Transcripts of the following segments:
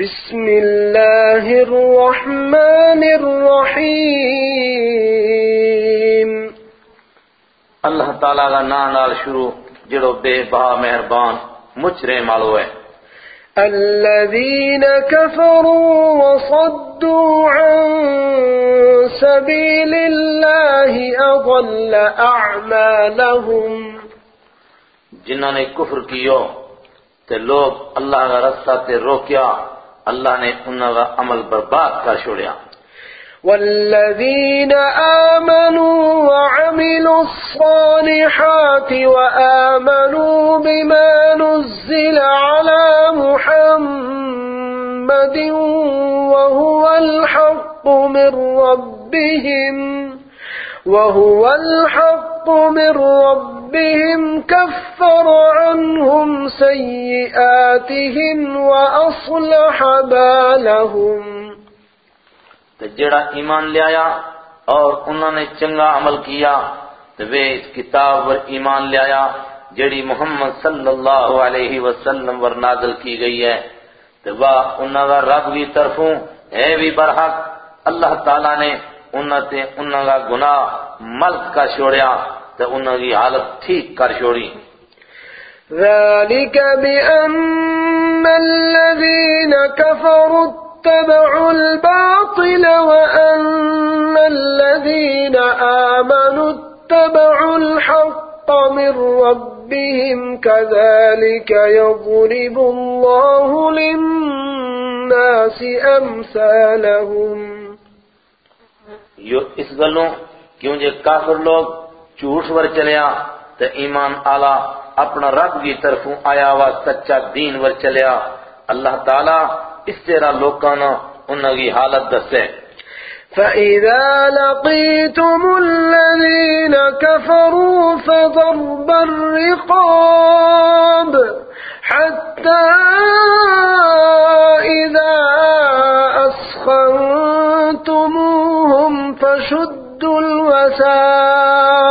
بسم الله الرحمن الرحيم. اللہ تعالیٰ کا نام نال شروع جڑو بے بہا مہربان مچرے مالو ہے الذين كفروا وصدوا عن سبيل الله أضل أعمالهم. جنہوں نے کفر کیو تے لوگ اللہ کا رستہ تے روکیا اللہ نے انہوں کا عمل برباد کر چھوڑیا۔ والذين آمنوا وعملوا الصالحات وآمنوا بما نزل على محمد وهو الحق من ربهم وهو الحق من ربهم كفر عنهم سيئاتهم وأصلح بالهم تے جڑا ایمان لے آیا اور انہوں نے چنگا عمل کیا، تے وہ اس کتاب پر ایمان لے آیا جڑی محمد صلی اللہ علیہ وسلم ور نازل کی گئی ہے۔ تے وہ انہوں کا رب بھی طرفوں ہے بھی برحق، اللہ تعالیٰ نے انہوں تے انہوں کا گناہ ملک کا چھوڑیا تے انہوں کی حالت ٹھیک کر چھوڑی۔ ذلك بأن الذين كفروا اتبعوا الباطل وأن الذين آمنوا اتبعوا الحق من ربهم كذلك يضرب الله للناس أمثالهم۔ یہ اس گلوں کیوں جے کافر لوگ جھوٹ ور چلیا تے ایمان آلا اپنا رب کی طرفوں آیا ہوا سچا دین ور چلیا۔ اللہ تعالیٰ اس طرح لوکانا انہوں کی حالت دسے۔ فإذا لقيتم الذين كفروا فضرب الرقاب حتى إذا أسخنتموهم فشدوا الوساق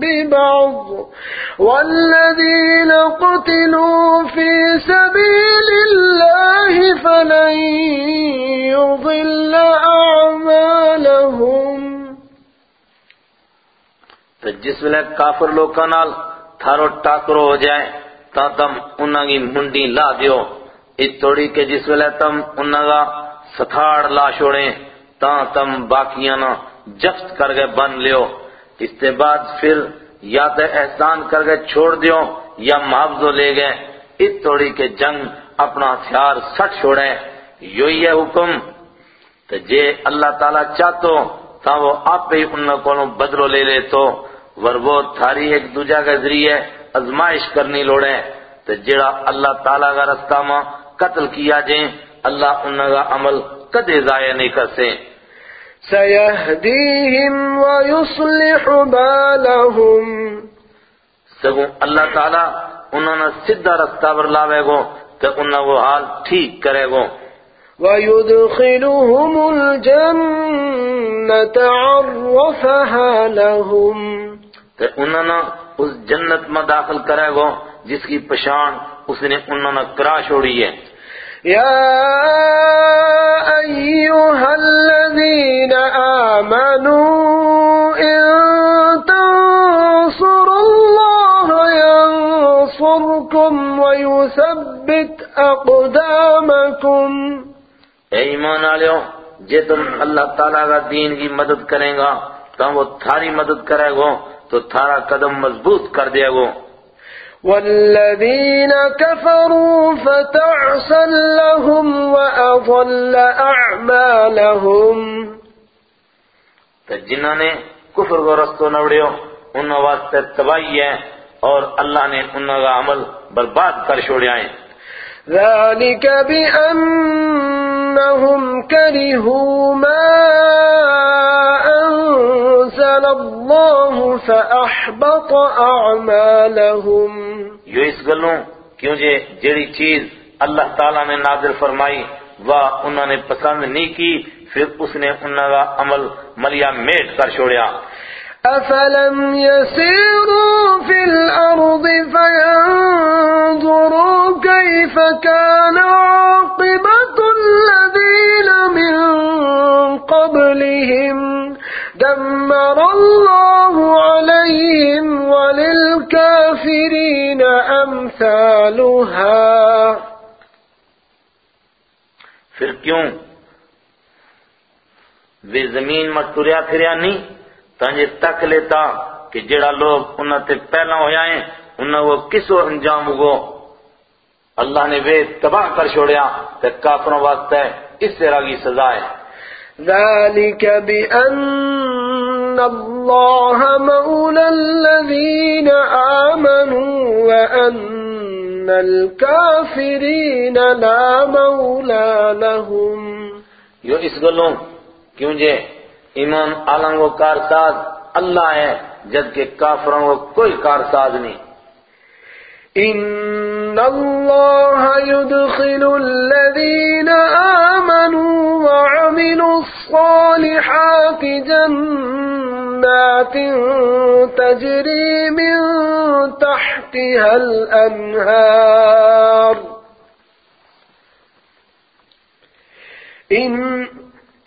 ببعض والذين قتلوا في سبيل الله فلن يضل أعمالهم. تو جس ویلے کافر لوکاں نال تھارو ٹاکرو ہو جائے تا تم انہاں کی منڈی لا دیو۔ اس توڑی کے جس ویلے تم انہاں کا ستھاڑ لا چھوڑیں تا تم باقیاں نہ جفت کر کے بن لیو۔ اس کے بعد پھر یا تے احسان کر کے چھوڑ دیو یا معاوضہ لے گئے۔ اس توڑی کے جنگ اپنا ہتھیار سٹ چھوڑیں۔ یہی ہے حکم۔ تو جے اللہ تعالیٰ چاہتو تا وہ آپ ہی انہوں کو بدلو لے لے تو ور وہ تھاری ایک دوجہ کے ذریعے ازمائش کرنی لوڑے تو جڑا اللہ تعالیٰ کا رستہ ماں قتل کیا جائیں، اللہ انہوں کا عمل کدے ضائع نہیں کر سے سيهديهم ويصلح بالهم سگوں اللہ تعالیٰ انہوں نے سدھا رستہ پر لاوے گو تو انہوں وہ حال ٹھیک کرے گو۔ ويدخلهم الجنة عرفها لهم تو انہوں نے اس جنت میں داخل کرے گو جس کی پشان اس نے انہوں نے کرا چھوڑی ہے۔ يا أيها الذين آمنوا إن تنصروا الله ينصركم ويثبت أقدامكم. اے ایمان آلیو جے تم اللہ تعالیٰ کا دین کی مدد کریں گا تو وہ تھاری مدد کرے گو، تو تھارا قدم مضبوط کر دے گو۔ والذين كفروا فتعسا لهم وأضل أعمالهم. تو جنہوں نے کفر کو رستو نوڑیو انہوں واسطے تباہی ہے اور اللہ نے انہوں کا عمل برباد کر چھوڑیا ہے۔ ذلك بأن أنهم كرهوا ما أنزل الله فأحبط أعمالهم. یو اس گلوں کیوں جے جڑی چیز اللہ تعالیٰ نے نازل فرمائی وہ انہوں نے پسند نہیں کی پھر اس نے انہوں کا عمل ملیا میٹ کر چھوڑیا۔ أفلم يسيروا في الأرض فينظروا كيف كان عاقبة الذين من قبلهم، دمر الله عليهم وللكافرين أمثالها. پھر کیوں؟ وہ زمین میں ٹریا پھریا نہیں تانجے تک لیتا کہ جڑا لوگ انہاں تے پہلا ہویا ہیں، انہاں وہ کسو انجام ہوگو اللہ نے وہ تباہ کر چھوڑیا تے کافروں واسطے اس طرح کی سزا ہے۔ ذلك بأن الله مولى الذين آمنوا وأن الكافرين لا مولى لهم۔ یو اس گلوں کیوں جے ایمان عالم وہ کارساز اللہ ہے جبکہ کافروں کو کوئی کارساز نہیں۔ إن الله يدخل الذين آمنوا وعملوا الصالحات جنات تجري من تحتها الأنهار. إن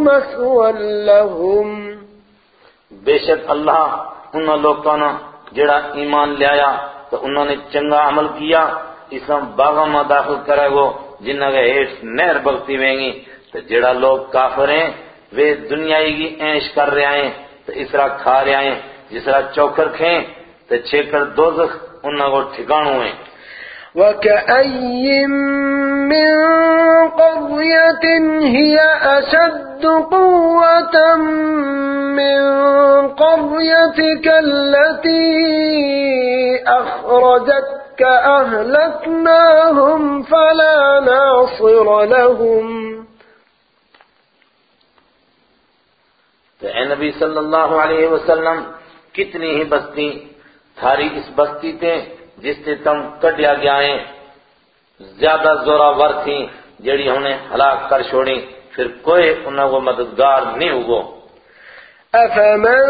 مسوى لهم. بے شک اللہ انہوں لوگوں نے جڑا ایمان لے آیا تو انہوں نے چنگا عمل کیا اسم باغوں میں داخل کرے گو جنہوں کے ہیٹ نہر بگتی ہوئیں گی۔ تو جڑا لوگ کافر ہیں وہ دنیای کی عیش کر رہے ہیں تو اس طرح کھا رہے ہیں جس طرح چوکر کھیں تو چھیکر دوزخ انہوں کو ٹھکانوں ہیں۔ وكأي من قرية هي أشد قوة من قريتك التي أخرجتك أهلكناهم فلا ناصر لهم. تو اے نبی صلی اللہ علیہ وسلم، کتنی ہی بستی، تھاری اس بستی تے جس سے تم کڈیا گیا ہیں زیادہ زوراور تھی جڑی انہیں ہلاک کر چھوڑی، پھر کوئی انہوں کو مددگار نہیں ہوگو۔ أفمن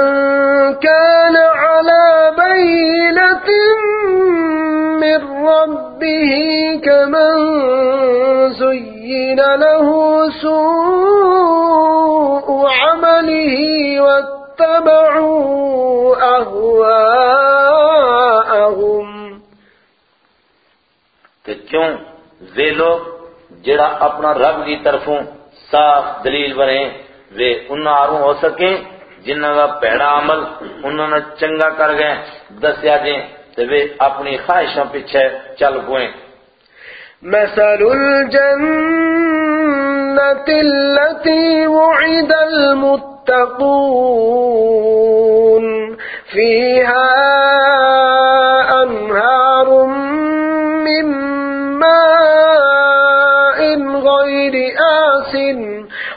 كان على بينة من ربه كمن زين له سوء عمله واتبعوا أهواءهم کیوں؟ وہ لوگ جڑا اپنا رب کی طرفوں صاف دلیل بنے وہ انہاں آروں ہو سکیں جنہاں کا پیڑا عمل انہوں نے چنگا کر گئے، دسیا جیں تو وہ اپنی خواہشوں پیچھے چل پوئیں۔ مثل الجنة التي وعد المتقون، فيها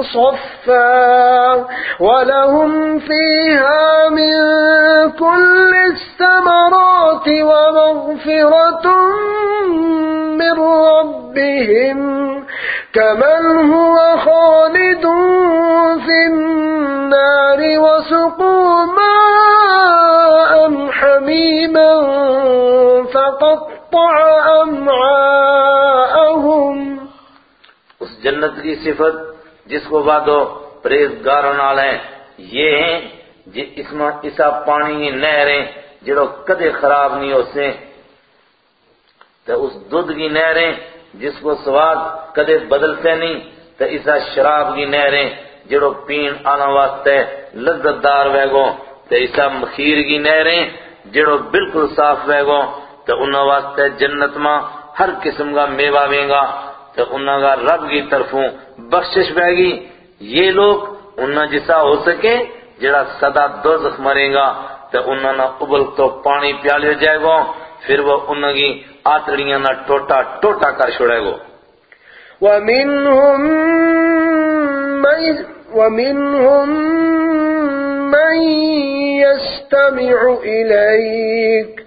مصفى ولهم فيها من كل الثمرات ومغفرة من ربهم كمن هو خالد في النار وسقوا ماء حميما فقطع أمعاءهم. اس جنت کی صفت جس کو وعدو پریزگار نال ہے یہ ہیں جی اس میں اسا پانی نہریں جڑو کدے خراب نہیں ہو سے۔ تو اس دودھ کی نہریں جس کو سواد کدے بدلتے نہیں۔ تو اسا شراب کی نہریں جڑو پین آنا واسطے لذت دار ویگو تو اسا مخیر کی نہریں جڑو بالکل صاف ویگو تو انہوں واسطے جنت ماں ہر قسم کا میوہ وینگا تو انہوں کا رب کی طرفوں بخشش بہگی یہ لوگ انہوں جسا ہو سکے، جڑا صدا دوزخ مرے گا تو انہوں نے ابل تو پانی پیالے جائے گا، پھر وہ انہوں کی آتڑیاں نہ ٹوٹا ٹوٹا کر چھوڑے گا۔ ومنهم من ومنهم من يستمع إليك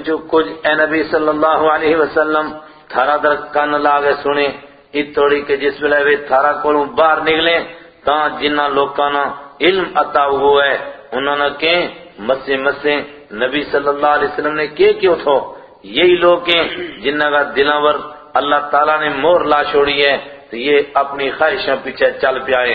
تو جو کچھ اے نبی صلی اللہ علیہ وسلم تھارا در کن لاغے سنے ات توڑی کہ جس ویلے وے تھارا کولوں باہر نکلے تاں جنہ لوکاں نا علم عطا ہوا ہے انہوں نے کہ مسے مسے نبی صلی اللہ علیہ وسلم نے کہ کیوں تھو؟ یہی لوگ ہیں جنہ کا دلاور اللہ تعالیٰ نے مور لا چھوڑی ہے، تو یہ اپنی خواہشوں پیچھے چل پیائے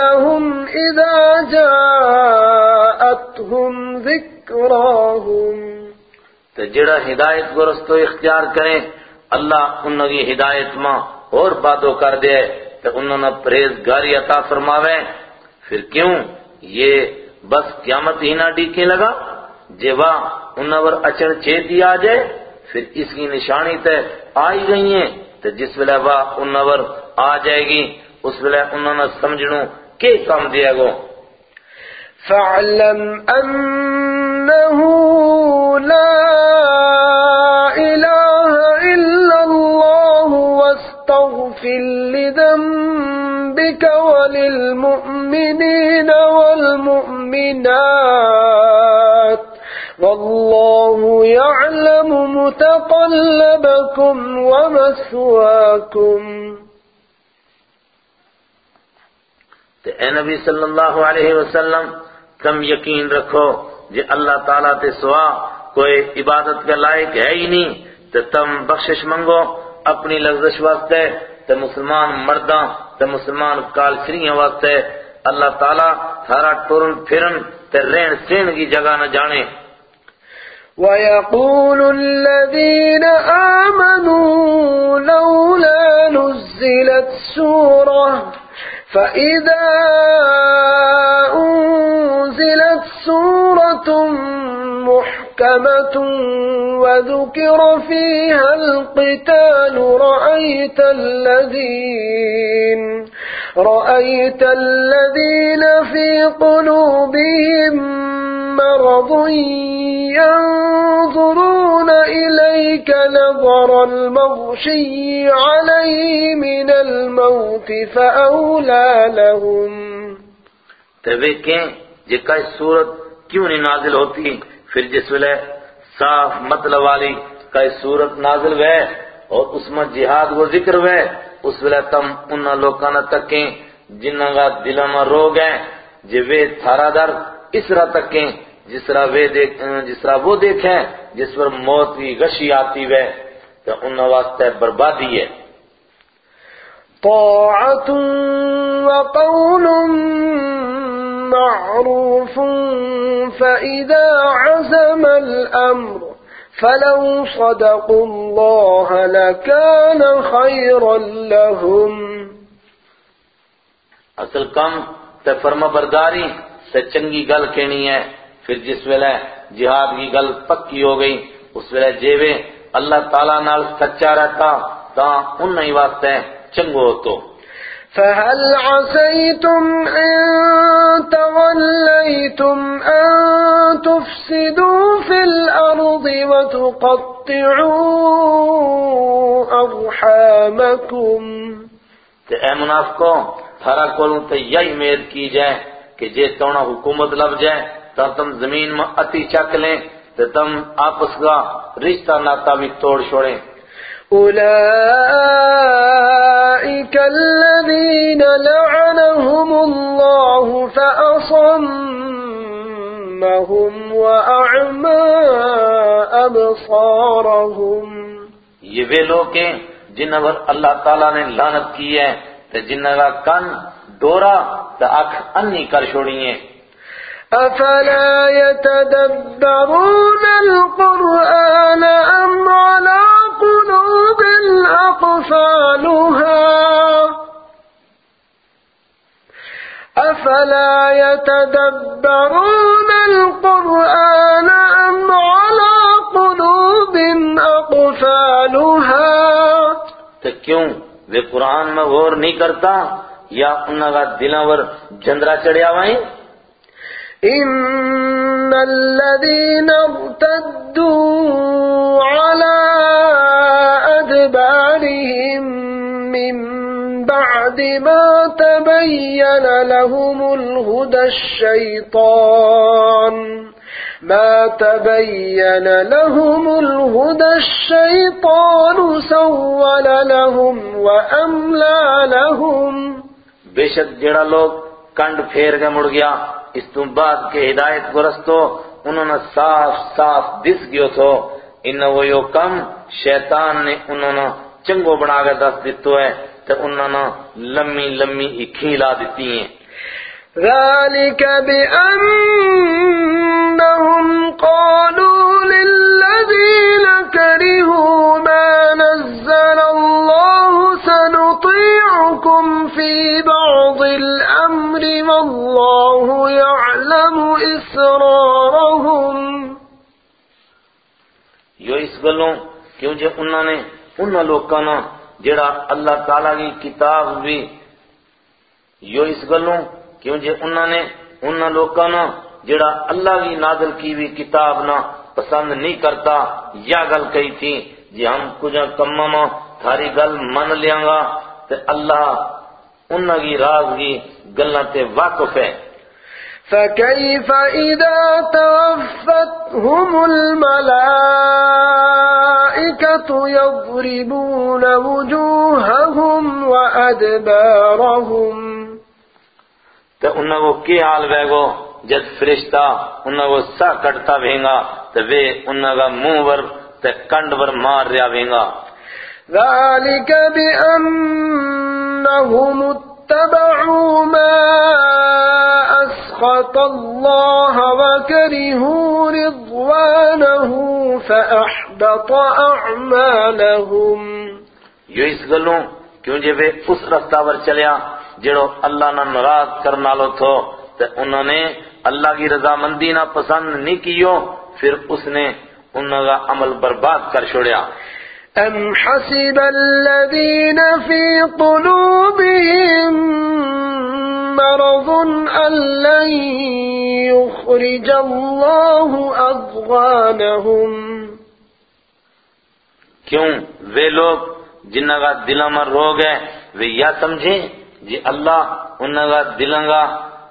لهم إذا جاءتهم ذكراهم تو جڑا ہدایت کو رستو اختیار کریں، اللہ انہوں کی ہدایت ماں اور باتوں کر دے، تو انہوں نے پریزگاری عطا فرماوے۔ پھر کیوں؟ یہ بس قیامت ہی نہ ڈیکے لگا۔ جیوا انہوں پر اچن چیتی آ جائے، پھر اس کی نشانی تے آئی گئی ہیں۔ تو جس ویلے وہ انہوں پر آ جائے گی۔ اس ویلے انہوں نے سمجھنوں کہ کام دیا گو۔ فاعلم أنه لا إله إلا الله واستغفر لذنبك وللمؤمنين والمؤمنات والله يعلم متقلبكم ومثواكم تو اے نبی صلی اللہ علیہ وسلم تم یقین رکھو جی اللہ تعالیٰ تے سوا کوئی عبادت کا لائق ہے ہی نہیں تو تم بخشش منگو اپنی لغزش واسطے تو مسلمان مرداں تو مسلمان کالچریاں واسطے۔ اللہ تعالیٰ تھارا ٹورن پھرن تے رہن سین کی جگہ نہ جانے۔ ويقول الذين آمنوا لولا نزلت سورة فإذا أنزلت سورة محكمة وذكر فيها القتال رأيت الذين رأيت الذين في قلوبهم مرض ينظرون إليك نظر المغشي عليه من الموت فأولى لهم. تو کہیں جی کئی صورت کیوں نہیں نازل ہوتی؟ پھر جس ویلے صاف مطلب والی کئی صورت نازل ہوئے اور اس میں جہاد کو ذکر ہوئے، اس ویلے تم انہاں لوکاں نہ تکیں جنہاں کا دلوں میں روگ ہیں جی وہ تھارا در اس طرح تکیں جس طرح وہ دیکھ جس طرح وہ دیکھیں جس پر موت کی غشی آتی ہے تو انہاں واسطے بربادی ہے۔ طاعة وقول معروف فإذا عزم الأمر فلو صدقوا الله لكان خيرا لهم۔ اصل کم تے فرما برداری تے چنگی گل کہنی ہے پھر جس ویلے جہاد کی گل پکی ہو گئی اس ویلے جیوے اللہ تعالیٰ نال سچا رہتا تا ان نہیں واسطے چنگو تو فهل عسيتم إن توليتم أن تفسدوا في الأرض وتقطعوا أرحامكم۔ تے اے منافقوں تھارا کولوں تے یہی میر کی جائے کہ جے تونا حکومت لب جائے تا تم زمین میں اتی چک لیں تے تم آپس کا رشتہ ناتا بھی توڑ چھوڑیں أولئك الذين لعنهم الله فأصمهم وأعمى أبصارهم یہ وہ لوگ ہیں جن پر اللہ تعالیٰ نے لعنت کی ہے تے جن کا کن ڈورا تے اکھ انی کر چھوڑی ہیں أفلا يتدبرون القرآن أم على قلوب أقفالها أفلا يتدبرون القرآن أم على قلوب أقفالها تو کیوں؟ وہ قرآن میں غور نہیں کرتا؟ یا انہوں کا دلاں ور جندرا چڑھیا وائیں۔ إن الذين ارتدوا على أدبارهم من بعد ما تبين لهم الهدى الشيطان ما تبين لهم الهدى الشيطان سول لهم وأملى لهم۔ بے شک جڑا لوگ کنڈ پھیر کے مڑ گیا، اس تو بعد کے ہدایت کو رستو انہوں نے صاف صاف دس گیو تھو۔ انہوں وہ یو کم شیطان نے انہوں نے چنگو بنا کے دس دیتو ہے تو انہوں نے لمی لمی اکھی لا دیتی ہیں۔ ذلك بأنهم قالوا للذين كرهوا ما نزل الله سنطيعكم في بعض الأمر والله يعلم إسرارهم. یو اس گلوں کیوں جے انہوں نے انہوں لوگوں نے جڑا اللہ تعالیٰ کی کتاب بھی یو اس گلوں کیوں جے انہوں نے انہوں لوگوں نے جڑا اللہ کی نازل کی بھی کتاب نہ پسند نہیں کرتا، یا گل کہی تھی جی ہم کچھ کمہ میں تھاری گل من لیاں گا تے اللہ انہوں کی راز کی گلوں تے واقف ہے۔ فكيف إذا توفتهم الملائكة يضربون وجوههم وأدبارهم۔ تے انہوں کو کی حال بے گو؟ جد فرشتہ انہوں کو سا کٹتا بھینگا تے وے انہوں کا منہ ور تے کنڈ ور مار ریا بھینگا ذلك بأنهم اتبعوا ما أسخط الله وكرهوا رضوانه فأحبط أعمالهم یو اس گلوں کیوں جے وہ اس رستہ پر چلیا جڑو اللہ نہ ناراض کرنا لو تھو تے انہوں نے اللہ کی رضامندی نہ پسند نہیں کیو، پھر اس نے انہوں کا عمل برباد کر چھوڑیا۔ أم حسب الذين في قلوبهم مرض أن لن يخرج الله أضغانهم کیوں؟ وہ لوگ جنہوں کا دلوں میں روگ ہے وہ یا سمجھیں جی اللہ انہوں کا دلوں کا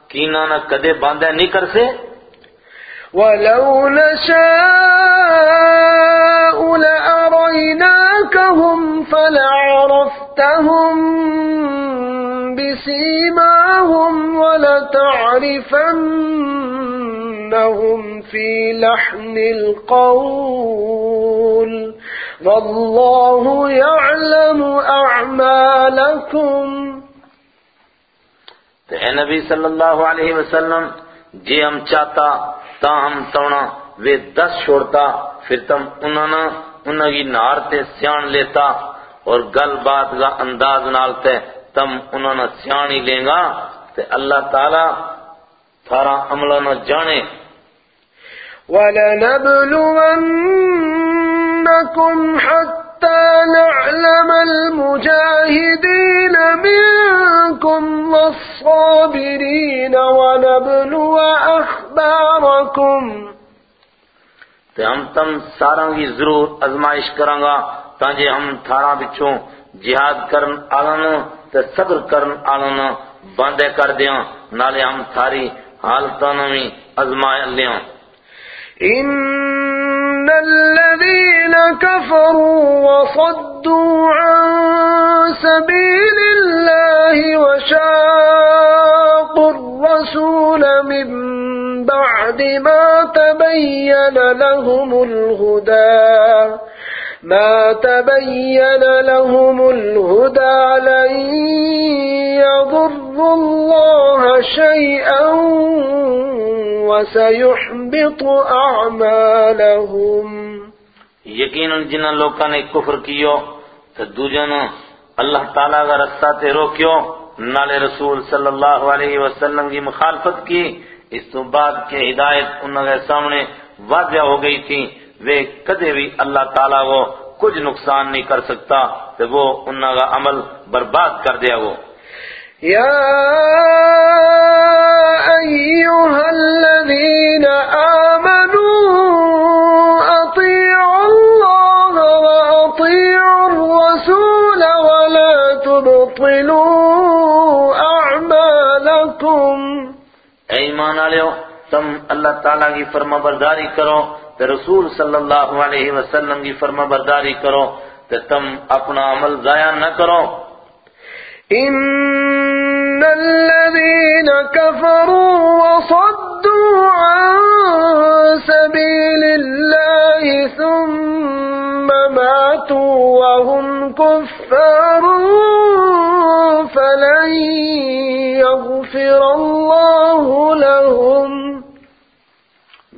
کینہ نہ کدے باندھے نہیں کر سے ولو نشاء لأريناكهم فلعرفتهم بسيماهم ولتعرفنهم في لحن القول والله يعلم أعمالكم تو اے نبی صلی اللہ علیہ وسلم جی ہم چاہتا تا ہم تونا وہ دس چھوڑتا پھر تم انہوں انہوں کی نارتے سیان لیتا اور گل بات کا انداز نالتے تم انہوں نے سیان ہی لیں گا تے اللہ تعالیٰ تھارا عملہ نہ جانے۔ وَلَنَبْلُوَنَّكُمْ حَتَّى نَعْلَمَ الْمُجَاهِدِينَ مِنْكُمْ وَالصَّابِرِينَ وَنَبْلُوَ أَخْبَارَكُمْ تے ہم تم سارا کی ضرور ازمائش کریں گا تاکہ ہم تھارا بچوں جہاد کرن آلن تے صبر کرن آلن باندے کر دیاں نالے ہم تھاری حالتوں میں ازمائے لیاں۔ إن الذين كفروا وصدوا عن سبيل الله وشاءوا وشاقوا الرسول من بعد ما تبين لهم الهدى. ما تبين لهم الهدى لن يضروا الله شيئا وسيحبط أعمالهم. یقیناً جنہاں لوکاں نے کفر کیو تو دوجن اللہ تعالیٰ کا رستہ تے روکیو نالے رسول صلی اللہ علیہ وسلم کی مخالفت کی، اس تو بعد کے ہدایت انہوں کے سامنے واضح ہو گئی تھی۔ وہ کدے بھی اللہ تعالیٰ کو کچھ نقصان نہیں کر سکتا تو وہ انہوں کا عمل برباد کر دیا وہ۔ يا أيها الذين آمنوا أطيعوا الله وأطيعوا الرسول ولا تبطلوا أعمالكم اے ایمان آلیو تم اللہ تعالیٰ کی فرما برداری کرو تو رسول صلی اللہ علیہ وسلم کی فرما برداری کرو تو تم اپنا عمل ضائع نہ کرو۔ إن الذين كفروا وصدوا عن سبيل الله ثم ماتوا وهم كفار فلن يغفر الله لهم.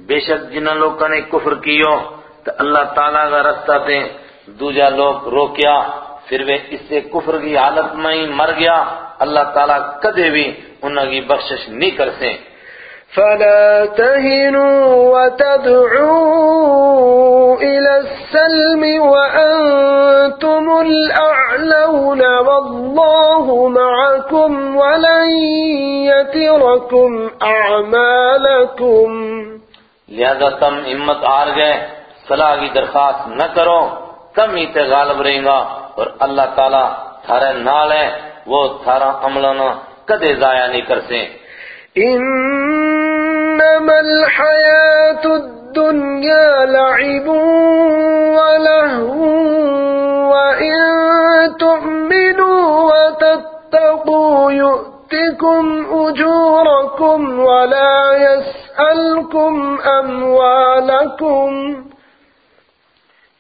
بے شک جنہاں لوگوں نے کفر کیو تو اللہ تعالیٰ کا رستہ تے دوجا لوگ روکیا، پھر وہ اس سے کفر کی حالت میں ہی مر گیا۔ اللہ تعالیٰ کدے بھی انہوں کی بخشش نہیں کرتے فلا تهنوا وتدعوا إلى السلم وأنتم الأعلون والله معكم ولن يتركم أعمالكم. لہذا تم ہمت ہار گئے صلاح کی درخواست نہ کرو تم ہی تے غالب رہیں گا اور اللہ تعالیٰ تھارے نال ہے وہ تھارا عملنا کدے ضائع نہیں کرتے إنما الحياة الدنيا لعب ولهو، وإن تؤمنوا وتتقوا يؤتكم أجوركم ولا يسألكم أموالكم.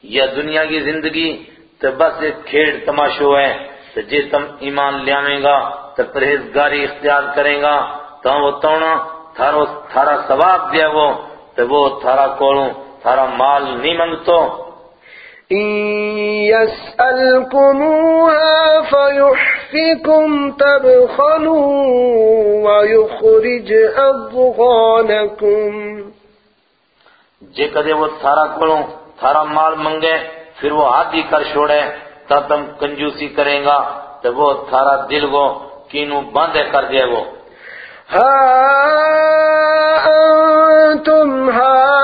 یا دنیا کی زندگی تو بس ایک کھیڑ تماشو ہے، تو جے تم ایمان لیاویں گا، تو پرہیزگاری اختیار کریں گا تو وہ تونا تھارو تھارا ثواب دیا وہ تو وہ تھارا کولوں تھارا مال نہیں منگتو يسألكموها فيحفكم تبخلوا ويخرج أضغانكم جے کدے وہ تھارا کولوں تھارا مال منگے پھر وہ ہاتھی کر چھوڑے تا تم کنجوسی کریں گا تو وہ تھارا دل کو کینو باندھے کر دے گو ها أنتم هؤلاء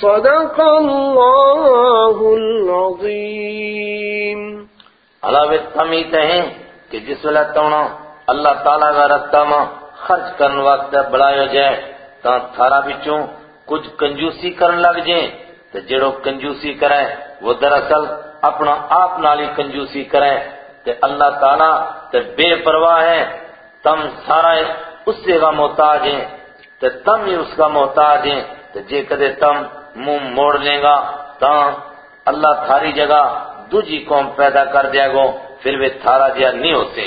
صدق الله العظيم علاوہ تمیت ہیں کہ جس ویلے تونا اللہ تعالیٰ کا رستہ میں خرچ کرنے واسطے بڑھایا جائے تا تھارا بچوں کچھ کنجوسی کرن لگ جائیں۔ تو جڑو کنجوسی کرے، وہ دراصل اپنا آپ نالی کنجوسی کرے۔ تے اللہ تعالیٰ تے بے پرواہ ہے، تم سارا اس سے کا محتاج ہیں۔ تے تم ہی اس کا محتاج ہیں۔ تے جے کدے تم منہ موڑ لیں گا، تا اللہ تھاری جگہ دوجی قوم پیدا کر دیا گو، پھر وہ تھارا جیا نہیں ہوتے۔